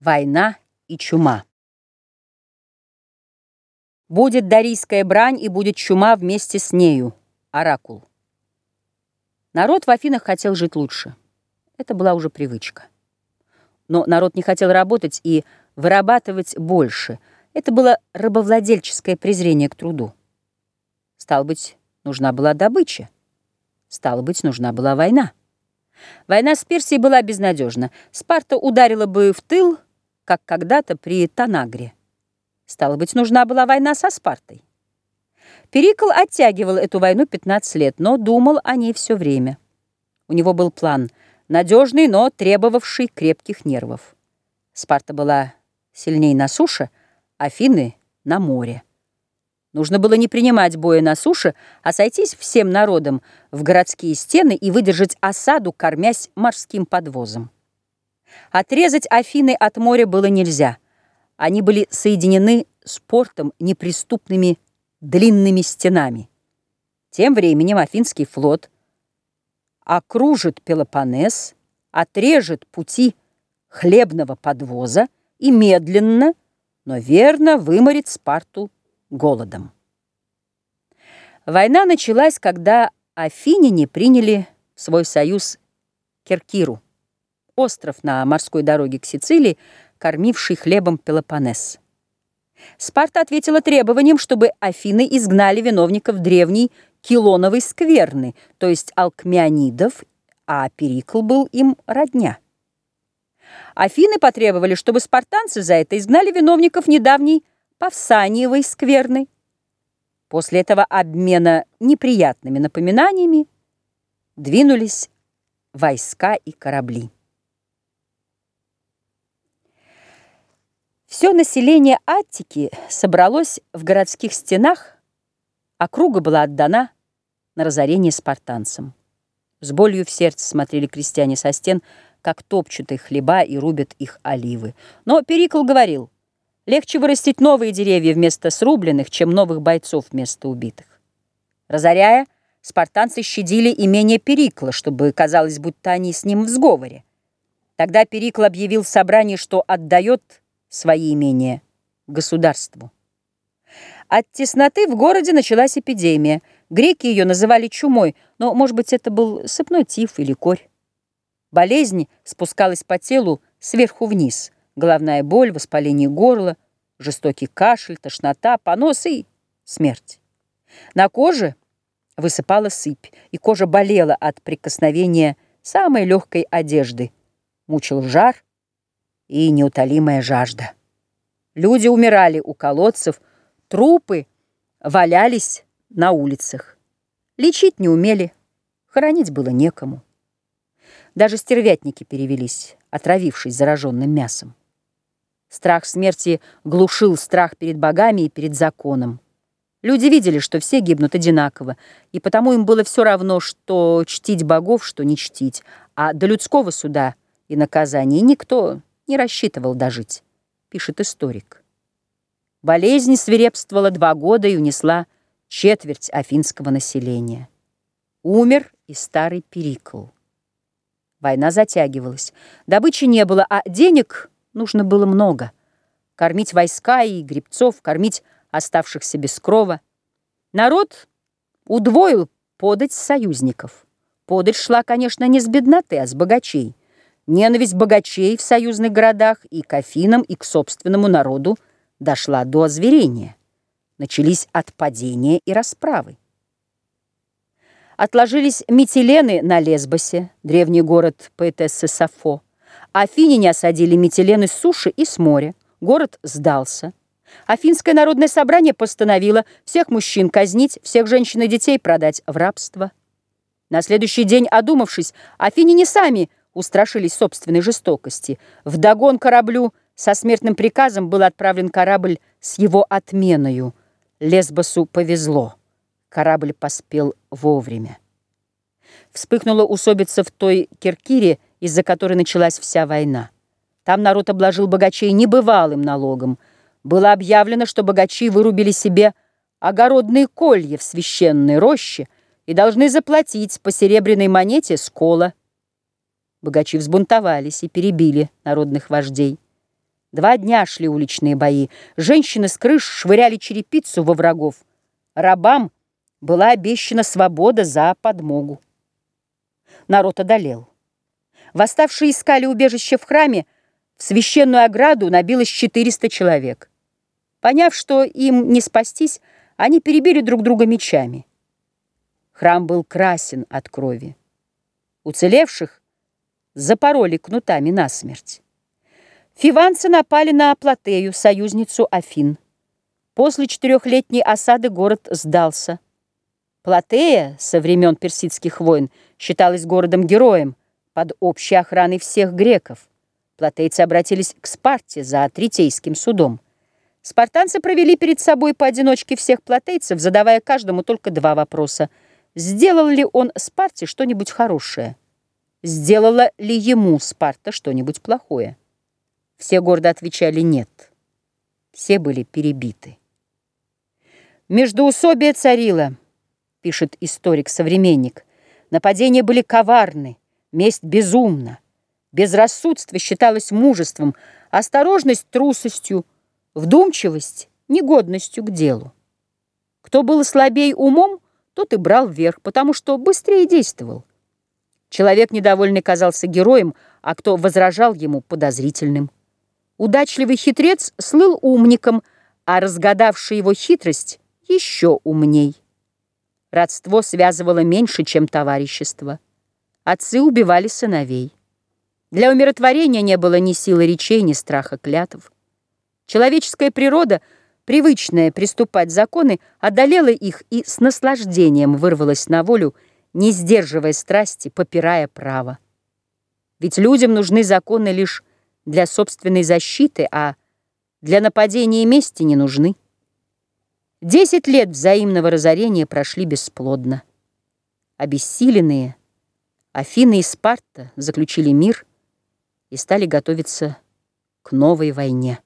Война и чума. Будет дарийская брань и будет чума вместе с нею. Оракул. Народ в Афинах хотел жить лучше. Это была уже привычка. Но народ не хотел работать и вырабатывать больше. Это было рабовладельческое презрение к труду. Стало быть, нужна была добыча. Стало быть, нужна была война. Война с Персией была безнадежна. Спарта ударила бы в тыл, как когда-то при Танагре. Стало быть, нужна была война со Спартой. Перикл оттягивал эту войну 15 лет, но думал о ней все время. У него был план, надежный, но требовавший крепких нервов. Спарта была сильней на суше, Афины — на море. Нужно было не принимать боя на суше, а сойтись всем народом в городские стены и выдержать осаду, кормясь морским подвозом. Отрезать Афины от моря было нельзя. Они были соединены с портом неприступными длинными стенами. Тем временем Афинский флот окружит Пелопоннес, отрежет пути хлебного подвоза и медленно, но верно выморит Спарту голодом. Война началась, когда афиняне приняли свой союз Керкиру остров на морской дороге к Сицилии, кормивший хлебом Пелопоннес. Спарта ответила требованием, чтобы Афины изгнали виновников древней Килоновой скверны, то есть алкмеонидов, а Перикл был им родня. Афины потребовали, чтобы спартанцы за это изгнали виновников недавней Павсаниевой скверны. После этого обмена неприятными напоминаниями двинулись войска и корабли. Все население Аттики собралось в городских стенах, округа была отдана на разорение спартанцам. С болью в сердце смотрели крестьяне со стен, как топчут их хлеба и рубят их оливы. Но Перикл говорил, легче вырастить новые деревья вместо срубленных, чем новых бойцов вместо убитых. Разоряя, спартанцы щадили имение Перикла, чтобы казалось, будто они с ним в сговоре. Тогда Перикл объявил в собрании, что отдает свои имения государству. От тесноты в городе началась эпидемия. Греки ее называли чумой, но, может быть, это был сыпной тиф или корь. Болезнь спускалась по телу сверху вниз. Головная боль, воспаление горла, жестокий кашель, тошнота, понос и смерть. На коже высыпала сыпь, и кожа болела от прикосновения самой легкой одежды. Мучил жар, и неутолимая жажда. Люди умирали у колодцев, трупы валялись на улицах. Лечить не умели, хоронить было некому. Даже стервятники перевелись, отравившись зараженным мясом. Страх смерти глушил страх перед богами и перед законом. Люди видели, что все гибнут одинаково, и потому им было все равно, что чтить богов, что не чтить, а до людского суда и наказания никто не рассчитывал дожить, пишет историк. Болезнь свирепствовала два года и унесла четверть афинского населения. Умер и старый Перикл. Война затягивалась. Добычи не было, а денег нужно было много. Кормить войска и гребцов, кормить оставшихся без крова. Народ удвоил подать союзников. Подать шла, конечно, не с бедноты, а с богачей. Ненависть богачей в союзных городах и к Афинам, и к собственному народу дошла до озверения. Начались отпадения и расправы. Отложились Митилены на Лесбосе, древний город поэтессы Сафо. Афиняне осадили Митилены с суши и с моря. Город сдался. Афинское народное собрание постановило всех мужчин казнить, всех женщин и детей продать в рабство. На следующий день, одумавшись, афиняне сами устрашились собственной жестокости. В догон кораблю со смертным приказом был отправлен корабль с его отменою. Лесбосу повезло. Корабль поспел вовремя. Вспыхнула усобица в той Киркире, из-за которой началась вся война. Там народ обложил богачей небывалым налогом. Было объявлено, что богачи вырубили себе огородные колья в священной роще и должны заплатить по серебряной монете с кола. Богачи взбунтовались и перебили народных вождей. Два дня шли уличные бои. Женщины с крыш швыряли черепицу во врагов. Рабам была обещана свобода за подмогу. Народ одолел. Восставшие искали убежище в храме, в священную ограду набилось 400 человек. Поняв, что им не спастись, они перебили друг друга мечами. Храм был красен от крови. Уцелевших запороли кнутами насмерть. Фиванцы напали на Платею, союзницу Афин. После четырехлетней осады город сдался. Платея со времен персидских войн считалась городом-героем под общей охраной всех греков. Платейцы обратились к Спарте за третейским судом. Спартанцы провели перед собой поодиночке всех платейцев, задавая каждому только два вопроса. Сделал ли он Спарте что-нибудь хорошее? Сделала ли ему Спарта что-нибудь плохое? Все гордо отвечали «нет». Все были перебиты. Междоусобие царило, пишет историк-современник. Нападения были коварны, месть безумна. Безрассудство считалось мужеством, осторожность — трусостью, вдумчивость — негодностью к делу. Кто был слабей умом, тот и брал вверх, потому что быстрее действовал. Человек недовольный казался героем, а кто возражал ему — подозрительным. Удачливый хитрец слыл умником, а разгадавший его хитрость еще умней. Родство связывало меньше, чем товарищество. Отцы убивали сыновей. Для умиротворения не было ни силы речей, ни страха клятв. Человеческая природа, привычная приступать законы, одолела их и с наслаждением вырвалась на волю, не сдерживая страсти, попирая право. Ведь людям нужны законы лишь для собственной защиты, а для нападения и мести не нужны. Десять лет взаимного разорения прошли бесплодно. Обессиленные Афины и Спарта заключили мир и стали готовиться к новой войне.